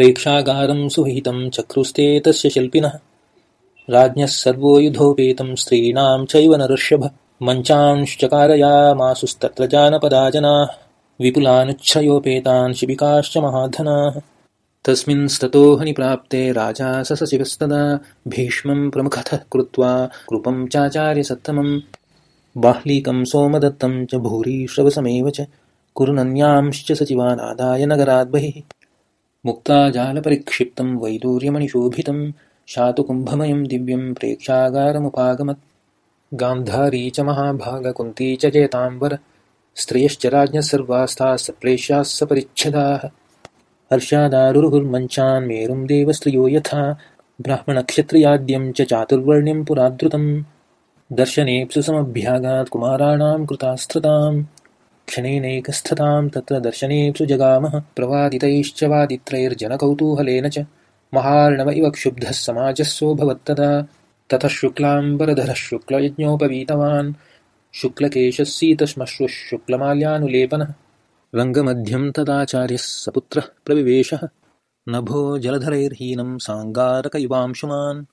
प्रेक्षागारं सुविहितं चक्रुस्ते तस्य शिल्पिनः। राज्ञः सर्वो युधोपेतं स्त्रीणां चैव नरर्षभ। मञ्चांश्चकारयामासुस्तत्र जानपदा जनाः विपुलानुच्छयोपेतान् शिबिकाश्च महाधनाः। तस्मिंस्ततो हनिप्राप्ते राजा ससचिवस्तदा भीष्मं प्रमुखतः कृत्वा कृपं चाचार्यसत्तमं। बाह्लीकं सोमदत्तं च भूरिश्रवसमेव च। कुरुनन्यांश्च सचिवानादाय नगराद्बहिः मुक्ताजालपरिक्षिप्तं वैदूर्यमणिशोभितं शातुकुम्भमयं दिव्यं प्रेक्षागारमुपागमत्। गान्धारी च महाभागकुन्ती च जयताम्बर स्त्रियश्च राज्ञः सर्वास्ताः सप्रेष्याः सपरिच्छदाः हर्षादारुरुहुर्मञ्चान् मेरुं देवस्त्रियो यथा ब्राह्मणक्षत्रियाद्यं च चातुर्वर्ण्यं पुरादृतं समभ्यागात् कुमाराणां कृतास्त्रताम् क्षणेनैकस्थतां तत्र दर्शनेऽप्सु जगामः प्रवादितैश्च वादित्रैर्जनकौतूहलेन च। महार्णव इव क्षुब्धः समाजस्सोऽभवत्तदा ततः शुक्लाम्बरधरः शुक्लयज्ञोपवीतवान्। शुक्लकेशः सीतश्मश्रुः शुक्लमाल्यानुलेपनः। रङ्गमध्यं तदाचार्यः सपुत्रः प्रविवेशः। नभो जलधरैर्हीनं साङ्गारकयुवांशुमान्